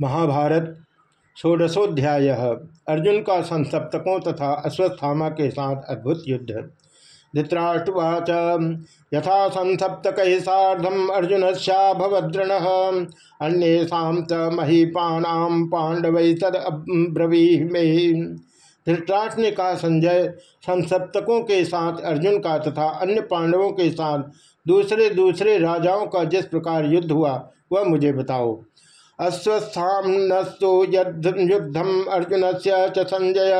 महाभारत षोडशोध्याय। अर्जुन का संसप्तकों तथा अश्वस्थामा के साथ अद्भुत युद्ध। धृतराष्ट्रवाच यथा संसप्तक साधम अर्जुन भवद्रण अन्येषा च महीपानाम पांडव तद अब्रवी में। धृतराष्ट्र ने कहा संजय संसप्तकों के साथ अर्जुन का तथा अन्य पांडवों के साथ दूसरे दूसरे राजाओं का जिस प्रकार युद्ध हुआ, वह मुझे बताओ। अश्वस्थास्तु युद्धम अर्जुन से संजय।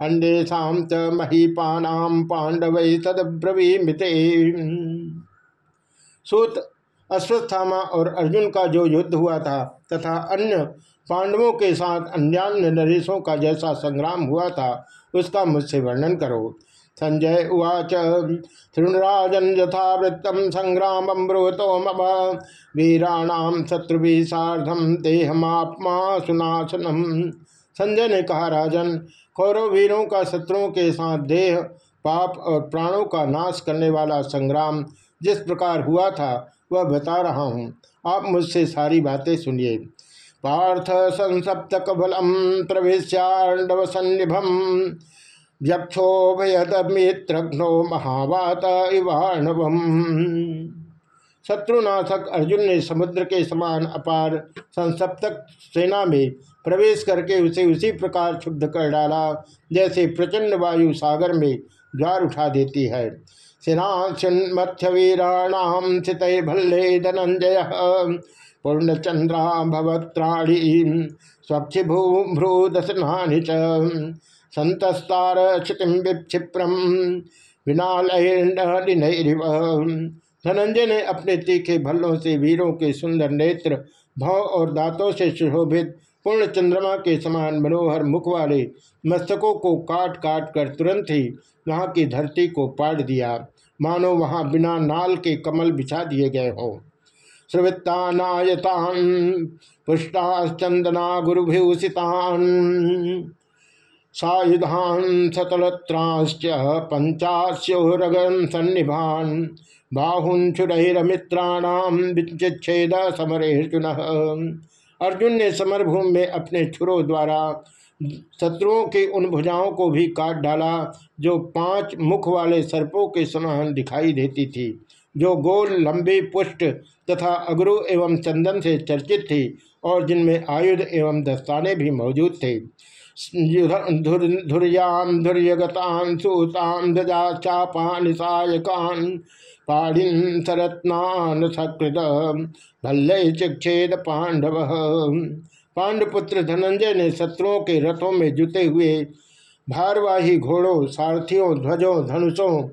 अंडेशा च महीपानाम पांडव तदब्रवीमिते। सूत अश्वस्थामा और अर्जुन का जो युद्ध हुआ था तथा अन्य पांडवों के साथ अन्यान्य नरेशों का जैसा संग्राम हुआ था, उसका मुझसे वर्णन करो। संजय उवाच। तृणराजन यथावृत्तम संग्राम ब्रुवतो मम वीराणाम शत्रुभी साधम देहमात्मा सुनाशनम संजय ने कहा, राजन, कौरव वीरों का शत्रुओं के साथ देह, पाप और प्राणों का नाश करने वाला संग्राम जिस प्रकार हुआ था, वह बता रहा हूँ। आप मुझसे सारी बातें सुनिए। पार्थ संसप्तक बलम प्रवेशांडव व्यक्षोभयदमित्रघ्नो महावात इवाणवम। शत्रुनाशक अर्जुन ने समुद्र के समान अपार संसप्तक सेना में प्रवेश करके उसे उसी प्रकार क्षुब्ध कर डाला, जैसे प्रचंड वायु सागर में द्वार उठा देती है। सेनाक्षन्मथ्यवीराणाम भल्ले धनंजय। पूर्णचंद्रा भवत्राणी स्वच्छ भू भ्रूदसनानि च। संतस्तार क्षितिम विक्षिप्रम धनंजय ने अपने तीखे भल्लों से वीरों के सुंदर नेत्र, भाव और दांतों से सुशोभित पूर्ण चंद्रमा के समान मनोहर मुख वाले मस्तकों को काट काट कर तुरंत ही वहाँ की धरती को पाट दिया। मानो वहाँ बिना नाल के कमल बिछा दिए गए हों। श्रवृत्तानायतान पुष्टाश्चंदना गुरुभूषितान सायुधान सतलत्रांश्च पंचास्योरगन सन्निभान बाहुन छुरहिमित्राणाम विच्छेद समरेर्जुन अर्जुन ने समरभूमि में अपने छुरों द्वारा शत्रुओं की उन भुजाओं को भी काट डाला, जो पाँच मुख वाले सर्पों के समान दिखाई देती थी, जो गोल, लंबी, पुष्ट तथा अगरु एवं चंदन से चर्चित थी और जिनमें आयुध एवं दस्ताने भी मौजूद थे। धुर्याम धुर्यगतान, सूतान दजा चापान सायकान पाढ़िन सरत्नान सकृत भल्ले चिक्षेद पांडव पांडपुत्र धनंजय ने शत्रुओं के रथों में जुते हुए भारवाही घोड़ों, सारथियों, ध्वजों, धनुषों,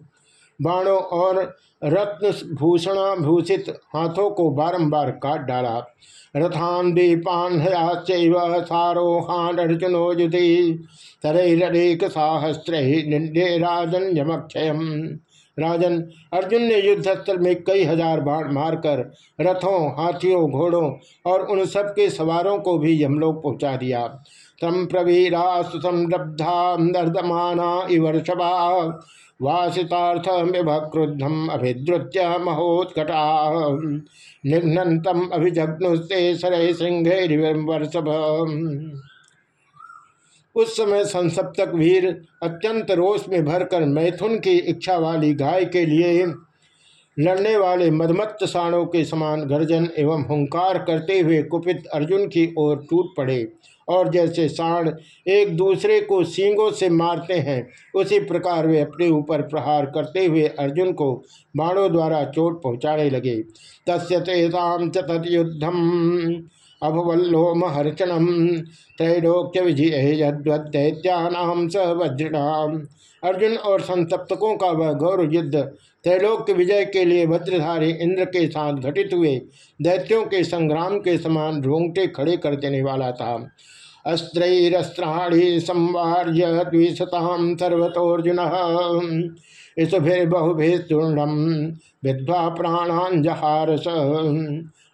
बाणों और रत्न भूषणा भूषित हाथों को बारंबार काट डाला। रथान दीपान सारोहान अर्जुनो युधि तरैरेक साहस्र राजन यमक्षय राजन, अर्जुन ने युद्ध स्थल में कई हज़ार बाण मारकर रथों, हाथियों, घोड़ों और उन सब के सवारों को भी यमलोक पहुँचा दिया। तम प्रवीरा सुसमृद्धा नर्दमाना इवर्षभा वासितार्थमिव क्रुद्धम अभिद्रुत्य महोत्कटा। निघ्नतम अभिजग्नुस्ते सर सिंह उस समय संसप्तक वीर अत्यंत रोष में भरकर मैथुन की इच्छा वाली गाय के लिए लड़ने वाले मदमत्त साणों के समान गर्जन एवं हुंकार करते हुए कुपित अर्जुन की ओर टूट पड़े और जैसे साण एक दूसरे को सींगों से मारते हैं, उसी प्रकार वे अपने ऊपर प्रहार करते हुए अर्जुन को बाणों द्वारा चोट पहुँचाने लगे। तस्य तेषाम चतुद्धम अभवल्लोमहर्षणम त्रैलोक्य विजय यद्वैत्यानाम स वज्रणाम अर्जुन और संतप्तकों का वह गौरव युद्ध त्रैलोक विजय के लिए वज्रधारी इंद्र के साथ घटित हुए, दैत्यों के संग्राम के समान रोंगटे खड़े कर देने वाला था। अस्त्रस्त्राणी संवार्य द्विशताम सर्वतोर्जुन। इसुभिर्बहुभिस्तूर्णम विद्वा प्राणान जहारस।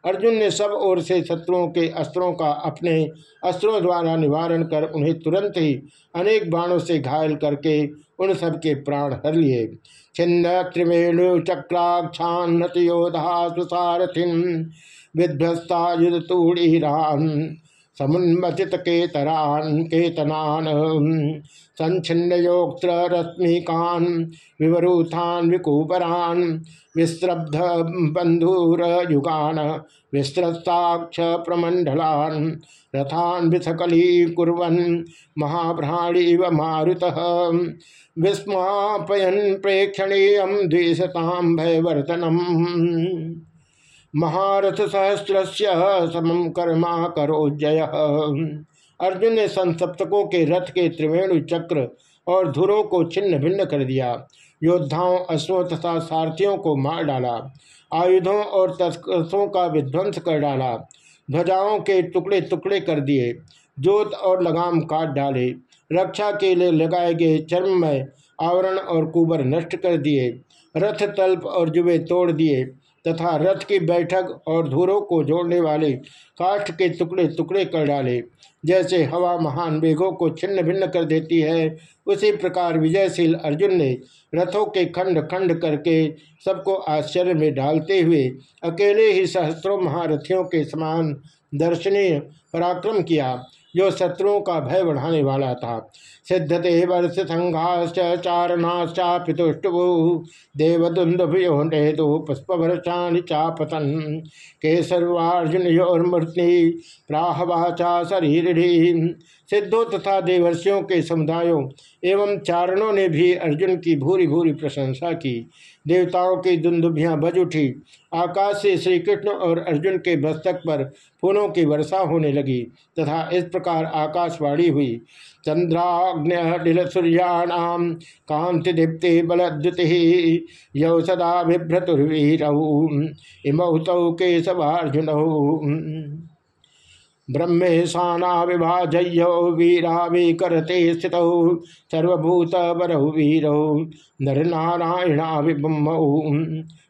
अर्जुन ने सब ओर से शत्रुओं के अस्त्रों का अपने अस्त्रों द्वारा निवारण कर उन्हें तुरंत ही अनेक बाणों से घायल करके उन सबके प्राण हर लिए। छिन्न त्रिवेणु चक्राक्षान्नत योधा सुसारथिन विध्वस्ता युद्ध समुन्मचित केतरान केतनान संछिन्नयोक्त्र रश्मिकान विवरूथान, विकूपरान विस्रब्ध बंधुर युगान, विस्तृताक्ष प्रमंडलान, रथान विथकली कुरन महाभ्राणी व मारुत। विस्मापयन प्रेक्षणीय द्विशताम भयवर्तनम महारथ सहस्र समम कर्मा करो जय अर्जुन ने संसप्तकों के रथ के त्रिवेणु चक्र और धुरों को छिन्न भिन्न कर दिया। योद्धाओं अश्वों तथा सारथियों को मार डाला। आयुधों और तस्करों का विध्वंस कर डाला। ध्वजाओं के टुकड़े टुकड़े कर दिए। जोत और लगाम काट डाले। रक्षा के लिए लगाए गए चर्म में आवरण और कुबर नष्ट कर दिए। रथ तल्प और जुबे तोड़ दिए। तथा रथ की बैठक और धूरों को जोड़ने वाले काष्ठ के टुकड़े टुकड़े कर डाले। जैसे हवा महान वेगों को छिन्न भिन्न कर देती है, उसी प्रकार विजयशील अर्जुन ने रथों के खंड खंड करके सबको आश्चर्य में डालते हुए अकेले ही सहस्त्रों महारथियों के समान दर्शनीय पराक्रम किया। जो शत्रुओं का भय बढ़ाने वाला था। सिद्धते वर्ष संघाश्च चारणाश्चापितुष्टु देवदुंदभयो नेदु पुष्प वर्षाणी चापतन। केसर्वार्जुन योर्मृति प्राहवाचा शरीर सिद्धों तथा देवर्षियों के समुदायों एवं चारणों ने भी अर्जुन की भूरी भूरी प्रशंसा की। देवताओं की दुंदुभियाँ बज उठी। आकाश से श्री कृष्ण और अर्जुन के मस्तक पर फूलों की वर्षा होने लगी तथा इस प्रकार आकाशवाणी हुई। चंद्राग्न सूर्याणाम कांति दीप्ति बलद्युति यौ सदा बिभ्रतुर्वीर। इमौतौ केशवार्जुन। ब्रह्मेशाना विभाजय वीरावे करते स्थित सर्वभूत बरहु वीरौ नर नारायणा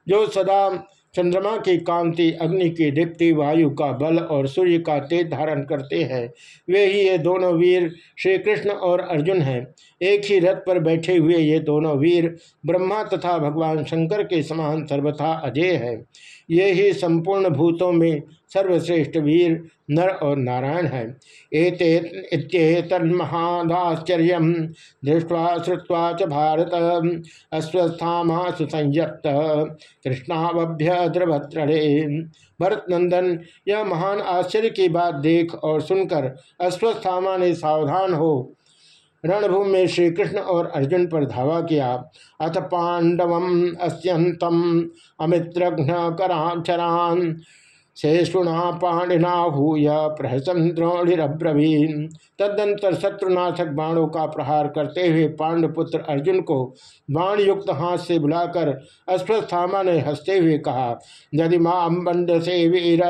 जो सदा चंद्रमा की कांति, अग्नि की दीप्ति, वायु का बल और सूर्य का तेज धारण करते हैं, वे ही ये दोनों वीर श्री कृष्ण और अर्जुन हैं। एक ही रथ पर बैठे हुए ये दोनों वीर ब्रह्मा तथा भगवान शंकर के समान सर्वथा अजय है। ये ही संपूर्ण भूतों में सर्वश्रेष्ठ वीर नर और नारायण है। एतन्महादाश्चर्य दृष्टवा श्रुवा च भारत अस्वस्थामा सुसंयक्त कृष्णावभ्य द्रभत्रणे भरत नंदन यह महान आश्चर्य की बात देख और सुनकर अस्वस्थामा ने सावधान हो रणभूमि में श्री कृष्ण और अर्जुन पर धावा किया। अथ पांडव अस्यंतम अमित्रघ्न कराचरान शेषुणा पाणिना भूय प्रहसन द्रोणिब्रवीन तदंतर शत्रुनाशक बाणों का प्रहार करते हुए पांडपुत्र अर्जुन को बाण युक्त हाथ से बुलाकर अश्वस्थामा ने हँसते हुए कहा, यदि माम बंड से वीर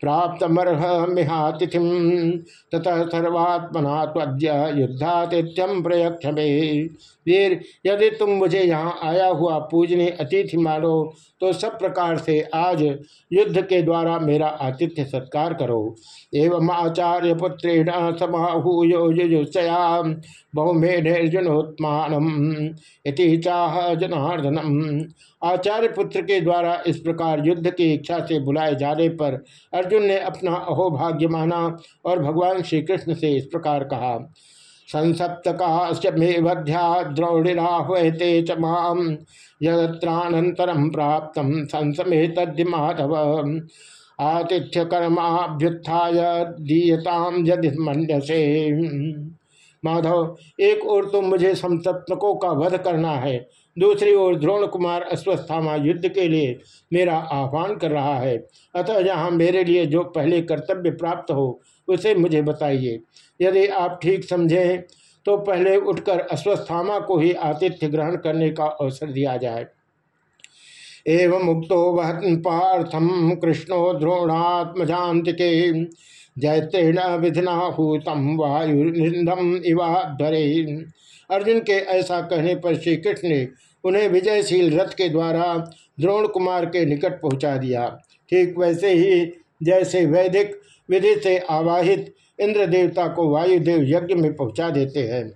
प्राप्त मरह मिहातिथि, ततः सर्वात्मना युद्धातिथ्यम प्रयक्ष वीर यदि तुम मुझे यहाँ आया हुआ पूजने अतिथि मानो तो सब प्रकार से आज युद्ध के द्वारा मेरा आतिथ्य सत्कार करो। एवं आचार्य पुत्रेण समाहूयोजुषया बहुमेढ़र्जुनोत्मान इति चाह जनार्दनम। आचार्य पुत्र के द्वारा इस प्रकार युद्ध की इच्छा से बुलाए जाने पर अर्जुन ने अपना अहोभाग्य माना और भगवान श्री कृष्ण से इस प्रकार कहा बध्या द्रौड़िराहते च माम यत्रानंतरम प्राप्त संसमे तद्धिमाधव आतिथ्य कर्माभ्युत्थाय दीयताम यदि मंडसे माधव, एक और तो मुझे संसप्तकों का वध करना है, दूसरी ओर द्रोण कुमार अश्वस्थामा युद्ध के लिए मेरा आह्वान कर रहा है। अतः यहाँ मेरे लिए जो पहले कर्तव्य प्राप्त हो उसे मुझे बताइए। यदि आप ठीक समझें तो पहले उठकर अश्वस्थामा को ही आतिथ्य ग्रहण करने का अवसर दिया जाए। एवं मुक्तो वहन पार्थम कृष्णो द्रोणात्मजातिके जैतेन विधिना हूतम वायुनिंदम इवाध्वरे अर्जुन के ऐसा कहने पर श्री कृष्ण ने उन्हें विजयशील रथ के द्वारा द्रोण कुमार के निकट पहुँचा दिया। ठीक वैसे ही, जैसे वैदिक विधि से आवाहित इंद्र देवता को वायुदेव यज्ञ में पहुँचा देते हैं।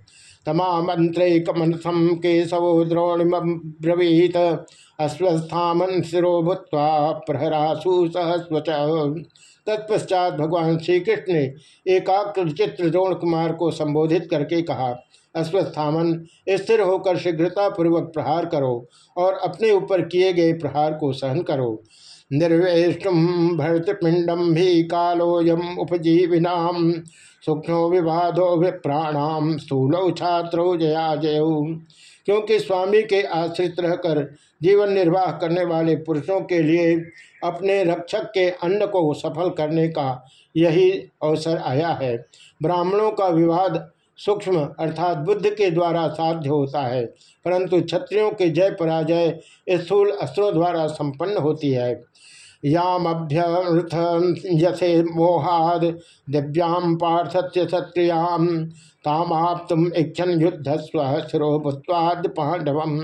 तमाम तमामंत्रैकमनसम केशवो द्रोणिम्रवीत अश्वस्थामन शिरो भूत्वा प्रहरासु सहस्वच तत्पश्चात भगवान श्री कृष्ण ने एकाग्र चित्र द्रोण कुमार को संबोधित करके कहा, अश्वस्थामन, स्थिर होकर शीघ्रतापूर्वक प्रहार करो और अपने ऊपर किए गए प्रहार को सहन करो। निर्वेष्टुम भरतपिंडम भी कालोयम उपजीविनाम सूक्ष्म विवादो विप्राणाम स्थूलो छात्रो जया जय क्योंकि स्वामी के आश्रित रहकर जीवन निर्वाह करने वाले पुरुषों के लिए अपने रक्षक के अन्न को सफल करने का यही अवसर आया है। ब्राह्मणों का विवाद सूक्ष्म अर्थात बुद्ध के द्वारा साध्य होता है, परंतु क्षत्रियों के जय पराजय स्थूल अस्त्रों द्वारा संपन्न होती है। यामभ्यर्थ यसे मोहाद दिव्याम पार्थस्य क्षत्रियाम तामाप्तुम इच्छन युद्ध स्वशिरोभुत्वाद पांडवम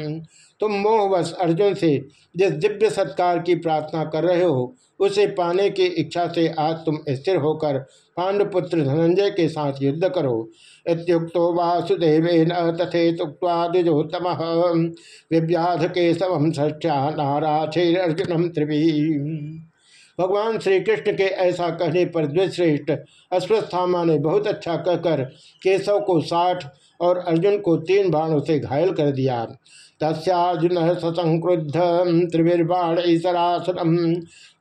तुम मोहवश अर्जुन से जिस दिव्य सत्कार की प्रार्थना कर रहे हो उसे पाने की इच्छा से आज तुम स्थिर होकर पांडुपुत्र धनंजय के साथ युद्ध करो। इतुक्तो वासुदेव न तथे तुक्वादिजोतम विव्याध के शवम ष्ठ्या नाराचेर अर्जुनम त्रिवी। भगवान श्री कृष्ण के ऐसा कहने पर द्विश्रेष्ठ अश्वस्थामा ने बहुत अच्छा कहकर केशव को साठ और अर्जुन को तीन बाणों से घायल कर दिया। तस्जुन ससंक्रुद्ध त्रिवीर्बाण ईसरासनम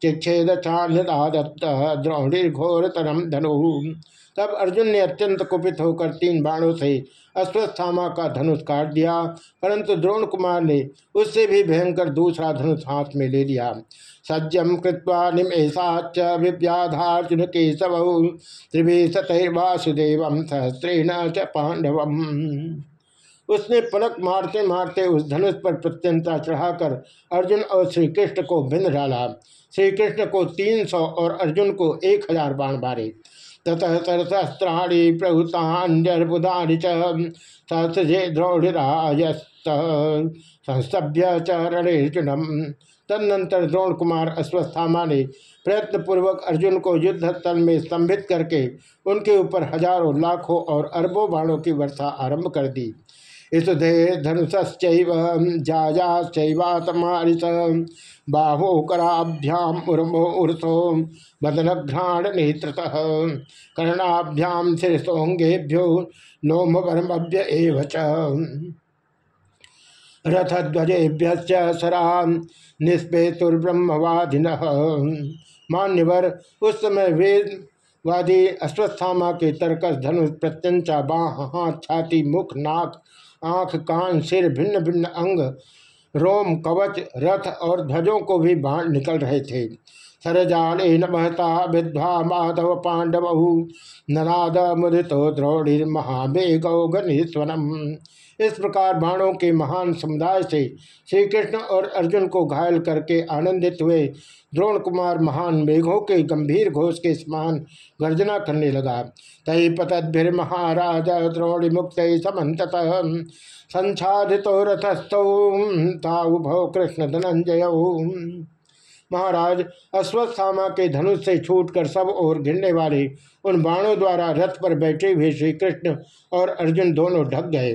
चिक्षेद चान्यदादत्त द्रोणिर्घोरतरम धनु। तब अर्जुन ने अत्यंत कुपित होकर तीन बाणों से अश्वस्थामा का धनुष काट दिया, परंतु द्रोण कुमार ने उससे भी भयंकर दूसरा धनुष हाथ में ले लिया। सज्जम कृत्वा निमेषाच विव्याधार्जुन केशव, त्रिभी सतैर्वासुदेव सहस्रेण च पांडवम। उसने पलक मारते मारते उस धनुष पर प्रत्यंता चढ़ाकर अर्जुन और श्री कृष्ण को भिन्न डाला। श्री कृष्ण को तीन सौ और अर्जुन को एक हज़ार बाण मारे ततः सरसहस्राणी प्रभुतान्यर्बुदानि सहस्रे द्रौढ़िरायस्त तदनंतर द्रोण कुमार अश्वस्थामा ने प्रयत्नपूर्वक अर्जुन को युद्ध स्थल में स्तंभित करके उनके ऊपर हज़ारों लाखों और अरबों बाणों की वर्षा आरंभ कर दी। ईसुधे धनुषश्चैव जायाश्चैवातमारिस बाहो कराभ्याम उर्मो उर्सो बदनघ्राण नेत्रतः कर्णाभ्याम शीर्षोंगेभ्यो नोमवर्मभ्य एव रथध्वजेभ्य सरा निष्पेतुर्ब्रह्मवादिन। मान्यवर, उस समय वेद वादी अश्वस्थामा के तर्कस धनुष प्रत्यंचा बाह हाथ छाती मुख नाक आँख, कान, सिर, भिन्न भिन्न अंग, रोम, कवच, रथ और ध्वजों को भी बाढ़ निकल रहे थे। सरजाले महता विद्वा माधव पांडव नराद मुदितो गौ गणेश्वरम इस प्रकार बाणों के महान समुदाय से श्री कृष्ण और अर्जुन को घायल करके आनंदित हुए। द्रोण कुमार महान मेघों के गंभीर घोष के समान गर्जना करने लगा। तय पतद्भिर महाराज द्रोण मुक्त समत संसाधित रथस्थौ कृष्ण धनंजय महाराज अश्वत्थामा के धनुष से छूटकर सब और घिरने वाले उन बाणों द्वारा रथ पर बैठे हुए श्री कृष्ण और अर्जुन दोनों ढक गए।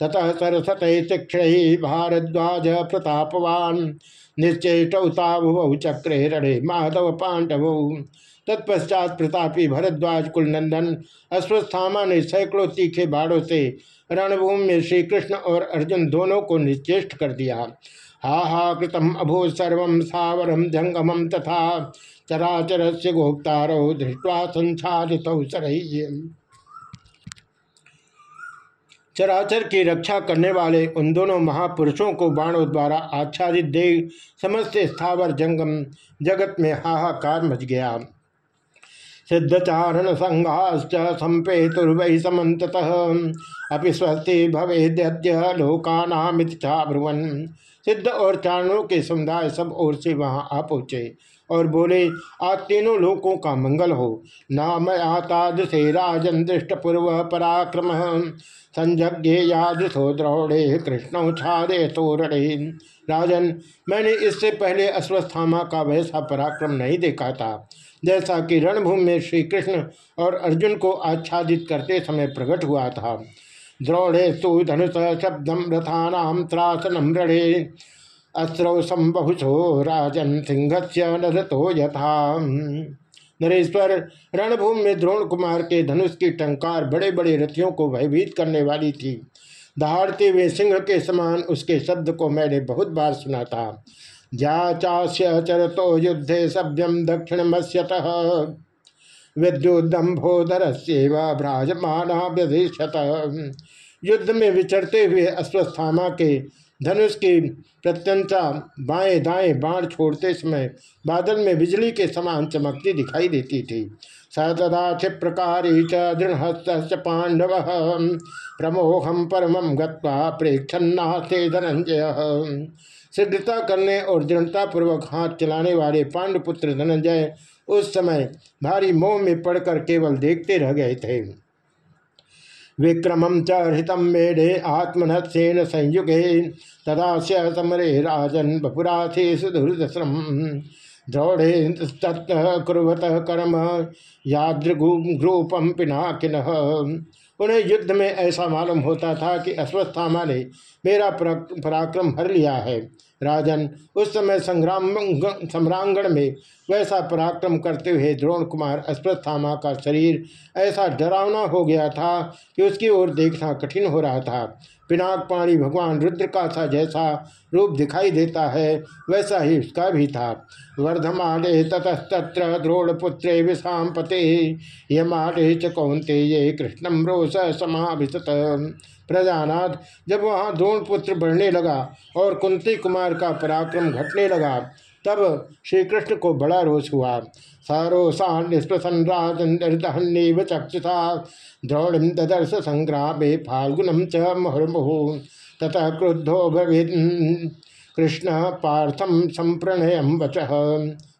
ततः सरसत शिक्षण भारद्वाज प्रतापवान निश्चेटौताभुव चक्रे माधव पांडव। तत्पश्चात प्रतापी भरद्वाज कुलनंदन अश्वस्थामा ने सैकड़ों तीखे बाड़ों से रणभूमि में श्री कृष्ण और अर्जुन दोनों को निश्चेष्ट कर दिया। हा हा कृतम अभो सर्व सावरम जंगम तथा चराचर से गोप्तारो दृष्टवा संसारित चराचर की रक्षा करने वाले उन दोनों महापुरुषों को बाणों द्वारा आच्छादित देख समस्त स्थावर जंगम जगत में हाहाकार मच गया। सिद्धचारण संघाश्च संपेतुर्वै समत अभी स्वस्ति भवेद्य लोकानामित चाब्रुवन। सिद्ध और चारणों के समुदाय सब ओर से वहाँ आ पहुँचे और बोले आज तीनों लोकों का मंगल हो। नाम आताद से राजन दृष्ट पूर्व पराक्रम संजज्ञे यादृथो द्रौड़े कृष्ण छादे तोरणे। राजन, मैंने इससे पहले अश्वस्थामा का वैसा पराक्रम नहीं देखा था। जैसा कि रणभूमि में श्री कृष्ण और अर्जुन को आच्छादित करते समय प्रकट हुआ था। द्रोणे सु धनुष शब्दम रथानाम त्रासनम रणे। अस्रौ संबहुशो राजन सिंह से यथा। नरेश्वर, रणभूमि में द्रोण कुमार के धनुष की टंकार बड़े बड़े रथियों को भयभीत करने वाली थी। दहाड़ते हुए सिंह के समान उसके शब्द को मैंने बहुत बार सुना था। जा चाश्य चरतो युद्धे सभ्यम दक्षिण मस्यत विद्युदम्भोधर सेवा भ्राजमाना व्यधिशत युद्ध में विचरते हुए अश्वस्थामा के धनुष की प्रत्यंता बाएँ दाएँ बाण छोड़ते समय बादल में बिजली के समान चमकती दिखाई देती थी। सतदा क्षिप्रकारी च दृढ़ पांडव प्रमोहम परमम गत्वा प्रेक्षन्नाथे धनंजय। शीघ्रता करने और दृढ़ता पूर्वक हाथ चलाने वाले पांडुपुत्र धनंजय उस समय भारी मोह में पड़कर केवल देखते रह गए थे। विक्रमं च हृतं मेढे आत्मनत्सेन संयुगे, तदा समरे राजन बपुराथे सुदुर्दश्रम द्रौढ़े कुर्वत कर्म यादृग्रूपम पिनाकिन। उन्हें युद्ध में ऐसा मालूम होता था कि अश्वस्थामा ने मेरा पराक्रम हर लिया है। राजन, उस समय संग्राम सम्रांगण में वैसा पराक्रम करते हुए द्रोण कुमार अश्वस्थामा का शरीर ऐसा डरावना हो गया था कि उसकी ओर देखना कठिन हो रहा था। पिनाक पाणी भगवान रुद्र का सा जैसा रूप दिखाई देता है, वैसा ही उसका भी था। वर्धमाने ततस्तत्र द्रोणपुत्रे विषाम पते, यमाने च कौंते ये कृष्णम रोष समाभिशत प्रजानाथ जब वहाँ द्रोणपुत्र बढ़ने लगा और कुंती कुमार का पराक्रम घटने लगा, तब श्री कृष्ण को बड़ा रोष हुआ। सारोसान निष्प्रसन राजन चक्षुषा द्रौड़िम ददर्श संग्रामे फाल्गुनम च मुहुर्मुहु। ततः क्रुद्धो भविद। कृष्ण पार्थम संप्रणयम वच।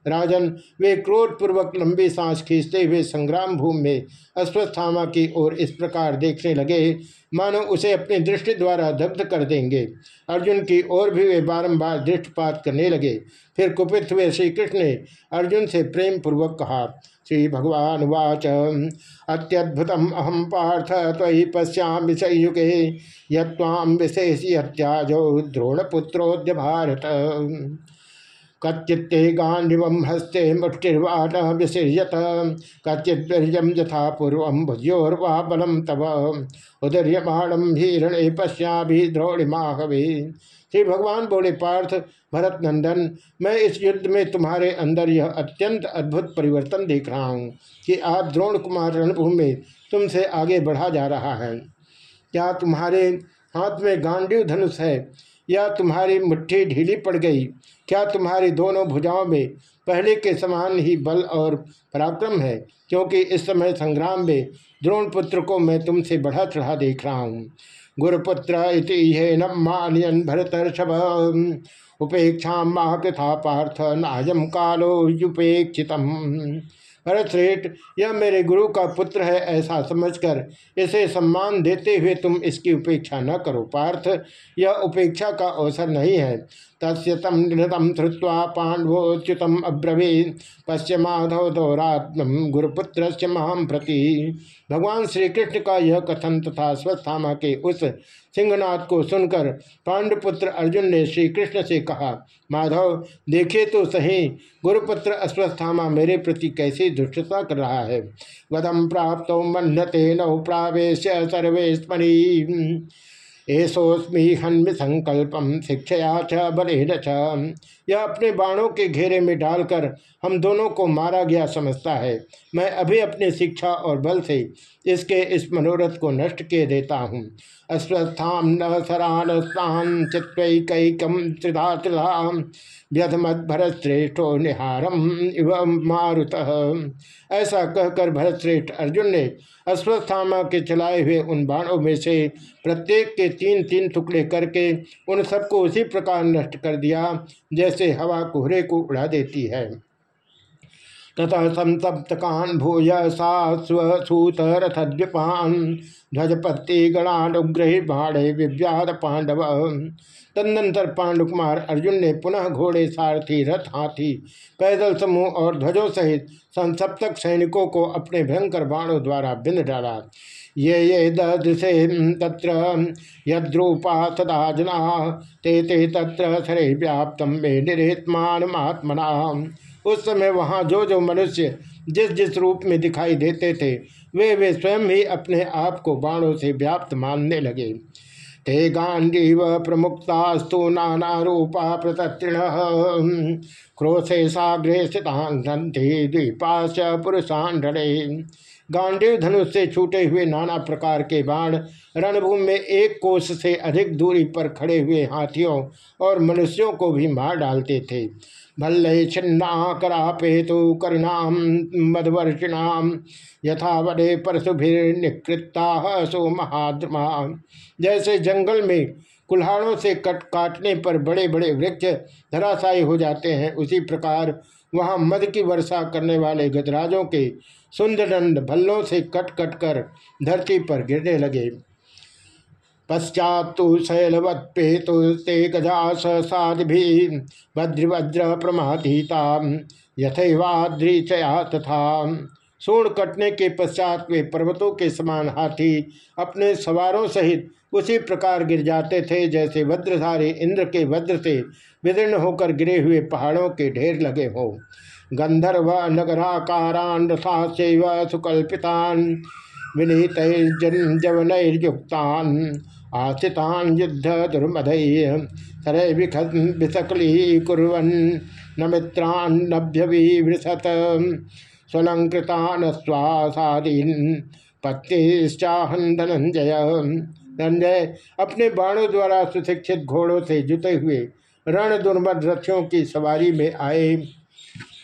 राजन, वे क्रोधपूर्वक लंबी सांस खींचते हुए संग्राम भूमि में अश्वस्थामा की ओर इस प्रकार देखने लगे, मानो उसे अपनी दृष्टि द्वारा दग्ध कर देंगे। अर्जुन की ओर भी वे बारंबार दृष्टिपात करने लगे। फिर कुपित हुए श्री कृष्ण ने अर्जुन से प्रेम पूर्वक कहा, श्री भगवान वाच। अत्यद्भुतम अहम पार्थ तयि पश्याम संयुगे। यम विशेष यत्याजो द्रोणपुत्रोद्य भारत। कच्चित्ते गांडिव हस्ते मुष्टिर्वाण विसृजत कच्चिद्वीर्यम यथा पूर्व भुजोर्वा बलम तव। उदर्यमाणम हिरणे भी द्रोणिमाहवे। श्री भगवान बोले पार्थ भरत नंदन मैं इस युद्ध में तुम्हारे अंदर यह अत्यंत अद्भुत परिवर्तन देख रहा हूँ कि आप द्रोण कुमार रणभूमि में तुमसे आगे बढ़ा जा रहा है। क्या तुम्हारे हाथ में गांडीव धनुष है? या तुम्हारी मुट्ठी ढीली पड़ गई। क्या तुम्हारी दोनों भुजाओं में पहले के समान ही बल और पराक्रम है? क्योंकि इस समय संग्राम में द्रोण पुत्र को मैं तुमसे बढ़ा चढ़ा देख रहा हूँ। गुरुपुत्र इति मानयन उपेक्षा माह कृथा पार्थ नाजम कालो युपेक्षितम भरतश्रेष्ठ यह मेरे गुरु का पुत्र है ऐसा समझकर इसे सम्मान देते हुए तुम इसकी उपेक्षा न करो। पार्थ, यह उपेक्षा का अवसर नहीं है। तस्य तम निहतम श्रुवा पांडवोच्युतम अब्रवी पश्य माधव दौरात्म गुरुपुत्र महाम प्रति। भगवान श्री कृष्ण का यह कथन तथा स्वस्थामा के उस सिंहनाथ को सुनकर पांडुपुत्र अर्जुन ने श्री कृष्ण से कहा, माधव, देखे तो सही, गुरुपुत्र अश्वस्थामा मेरे प्रति कैसी दुष्टता कर रहा है। वदम प्राप्त मन्यते नौ प्रावेश सर्वे स्मरी एसोस्मी हन्म संकल्पम शिक्षया च बले यह अपने बाणों के घेरे में डालकर हम दोनों को मारा गया समझता है। मैं अभी अपने शिक्षा और बल से इसके इस मनोरथ को नष्ट किए देता हूँ। अस्वस्थाम न सरान स्थान चित्वैकम त्रिधा त्रिधा व्यधमत भरत श्रेष्ठो निहारम इव मारुत। ऐसा कहकर भरत श्रेष्ठ अर्जुन ने अश्वस्थामा के चलाए हुए उन बाणों में से प्रत्येक के तीन तीन टुकड़े करके उन सबको उसी प्रकार नष्ट कर दिया, जैसे हवा कोहरे को उड़ा देती है। तथा संतप्त संतप्तकान भूय सात स्वसूत रथद्विपान ध्वजपत्ति गणानुग्रही बाणे विव्याध पांडव तदनंतर पांडुकुमार अर्जुन ने पुनः घोड़े सारथी, रथ हाथी, पैदल समूह और ध्वजों सहित संसप्तक सैनिकों को अपने भयंकर बाणों द्वारा बिंद डाला। ये ये दृशे तत्र यद्रूपा सदा जना, ते ते तत्र सरे व्याप्तम मे निरेत्मान महात्मना। उस समय वहाँ जो जो मनुष्य जिस जिस रूप में दिखाई देते थे, वे वे स्वयं ही अपने आप को बाणों से व्याप्त मानने लगे। ते गांडीव प्रमुक्तास्तु नाना रूपा प्रतृण क्रोशे साग्रे स्थितांधि द्वीपाश पुरुषांडे गांडीव धनुष से छूटे हुए नाना प्रकार के बाण रणभूमि में एक कोष से अधिक दूरी पर खड़े हुए हाथियों और मनुष्यों को भी मार डालते थे। भल्ल छिन्ना करापेतु करुणाम मधवर्षिणाम यथा वडे परशुभिर्निकृता सो महाद्रमा। जैसे जंगल में कुल्हाड़ों से कट काटने पर बड़े बड़े वृक्ष धराशायी हो जाते हैं, उसी प्रकार वहाँ मध की वर्षा करने वाले गजराजों के सुंदरदंड भल्लों से कट कट कर धरती पर गिरने लगे। पश्चात शैलवत्पेतु ते गजा साधि भद्रभद्र प्रमादीता यथवाद्रीचया तथा। सूर्ण कटने के पश्चात वे पर्वतों के समान हाथी अपने सवारों सहित उसी प्रकार गिर जाते थे जैसे वज्रधारी इंद्र के वज्र से विदीर्ण होकर गिरे हुए पहाड़ों के ढेर लगे हों। गंधर्व नगराकारान रथाशैव सुकल्पितान विनीत जवनैर्युक्तान युद्ध दुर्मदय सरय विसकली कुरन न मित्रान स्वलंकृतान स्वासादीन पत्तिश्चाहन धनंजय धनंजय अपने बाणों द्वारा सुशिक्षित घोड़ों से जुटे हुए रण दुर्मद रथियों की सवारी में आए।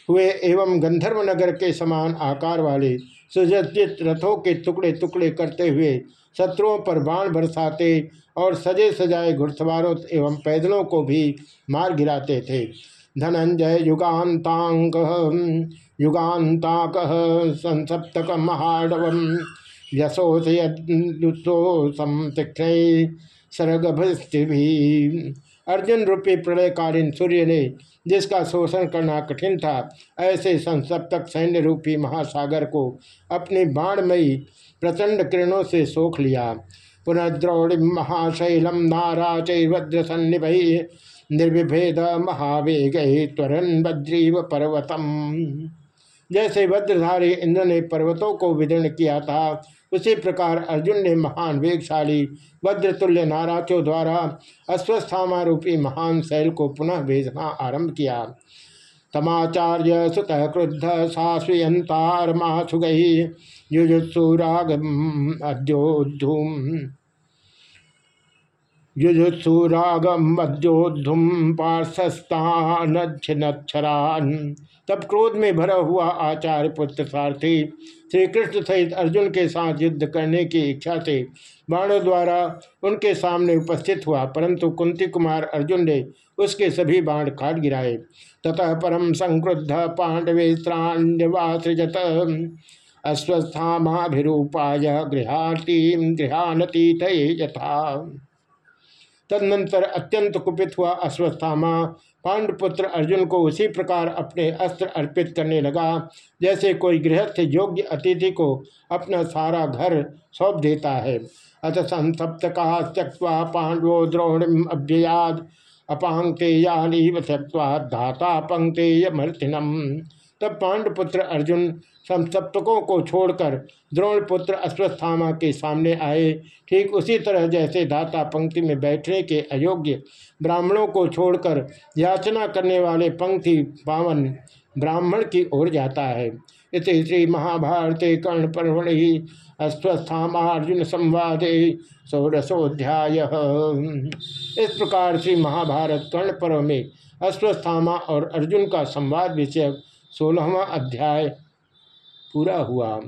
हुए एवं गंधर्व नगर के समान आकार वाले सुजित रथों के टुकड़े टुकड़े करते हुए शत्रुओं पर बाण बरसाते और सजे सजाए घुड़सवारों एवं पैदलों को भी मार गिराते थे। धनंजय युगान्तांग युगान्ताक, संसप्तक महाडव यशोसोसम सरगभि अर्जुन रूपी प्रलयकालीन सूर्य ने जिसका शोषण करना कठिन था, ऐसे संसप्तक सैन्य रूपी महासागर को अपनी बाणमयी प्रचंड किरणों से सोख लिया। पुनद्रौड़ महाशैलम नारा चैवद्र सन्निभ निर्विभेद महावेग त्वरन वज्रीव पर्वतम। जैसे वज्रधारी इंद्र ने पर्वतों को विदीर्ण किया था उसी प्रकार अर्जुन ने महान वेगशाली वज्रतुल्य नाराचों द्वारा अस्वस्थामा रूपी महान शैल को पुनः भेजना आरंभ किया। तमाचार्य सुत क्रुद्ध साश्वयंतारमासुगही युजुत्सुराग अद्योधूम युजुत्सुरागम अद्योधुम पार्शस्तान तब क्रोध में भरा हुआ आचार्य पुत्र सारथी श्री कृष्ण सहित अर्जुन के साथ युद्ध करने की इच्छा से बाणों द्वारा उनके सामने उपस्थित हुआ, परंतु कुंती कुमार अर्जुन ने उसके सभी बाण काट गिराए। ततः परम संक्रुद्ध पांडवे त्राण्यवासृजत अस्वस्थाभिरूपाय गृहाती गृहानतीत यथा। तदनंतर अत्यंत कुपित हुआ अश्वस्थामा। पांडपुत्र अर्जुन को उसी प्रकार अपने अस्त्र अर्पित करने लगा, जैसे कोई गृहस्थ योग्य अतिथि को अपना सारा घर सौंप देता है। अथ संसप्तका त्यक्वा पांडवो द्रोणिम अभ्ययाद अपांगते यानी धाता पंक्तेय मर्तिनम। तब पांडपुत्र अर्जुन समसप्तकों को छोड़कर द्रोणपुत्र अश्वस्थामा के सामने आए। ठीक उसी तरह जैसे दाता पंक्ति में बैठने के अयोग्य ब्राह्मणों को छोड़कर याचना करने वाले पंक्ति पावन ब्राह्मण की ओर जाता है। इस श्री महाभारत कर्ण पर्वण ही अर्जुन संवादे षोडशोध्याय इस प्रकार से महाभारत कर्ण पर्व में अश्वस्थामा और अर्जुन का संवाद विषय सोलहवा अध्याय पूरा हुआ।